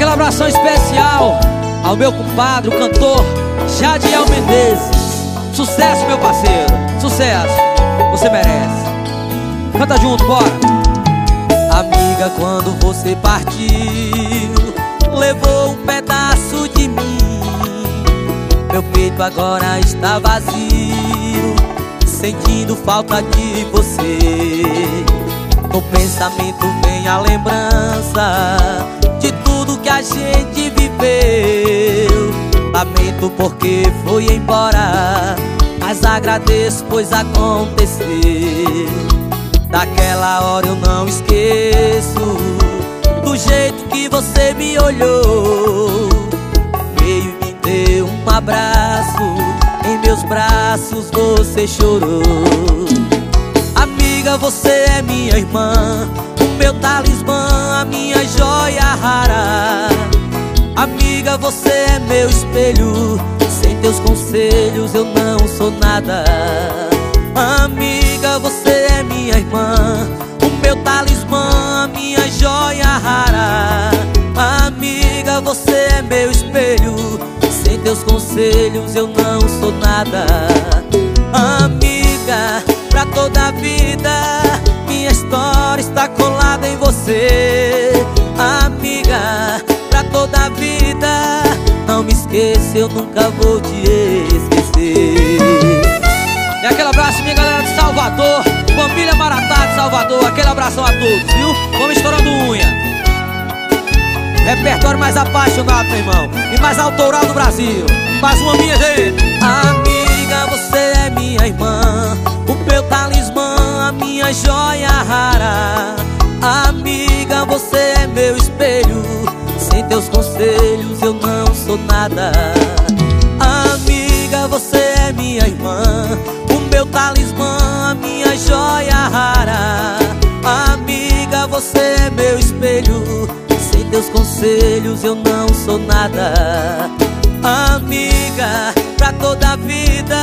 aquela abração especial ao meu compadre, o cantor Jadiel Menezes. Sucesso, meu parceiro, sucesso, você merece. Canta junto, bora. Amiga, quando você partiu, levou um pedaço de mim. Meu peito agora está vazio, sentindo falta de você. No pensamento vem a lembrança viveu. Lamento porque foi embora, mas agradeço pois aconteceu. Daquela hora eu não esqueço do jeito que você me olhou. Veio e me deu um abraço, em meus braços você chorou. Amiga, você é minha irmã, o meu talismã, a minha joia espelho, sem teus conselhos eu não sou nada. Amiga, você é minha irmã, o meu talismã, a minha joia rara. Amiga, você é meu espelho, sem teus conselhos eu não sou nada. Amiga, pra toda a vida. Esqueça, eu nunca vou te esquecer. E aquele abraço, minha galera de Salvador, família Maratá de Salvador. Aquele abração a todos, viu? Vamos estourando unha. Repertório mais apaixonado, meu irmão, e mais autoral do Brasil. Mais uma minha gente. Amiga, você é minha irmã. O meu talismã, a minha joia rara Amiga, você é meu espelho sou nada. Amiga, você é minha irmã O meu talismã, a minha joia rara. Amiga, você é meu espelho Sem teus conselhos eu não sou nada. Amiga, pra toda a vida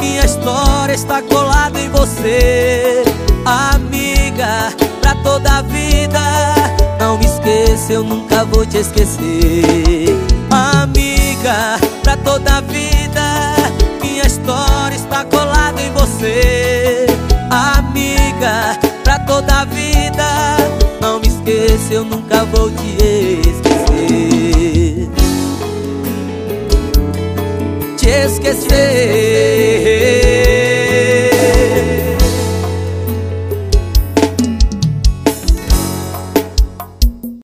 Minha história está colada em você. Amiga, pra toda a vida Não me esqueça, eu nunca vou te esquecer Pra toda a vida. Minha história está colada em você Amiga, pra toda a vida. Não me esqueça, eu nunca vou te esquecer. Te esquecer.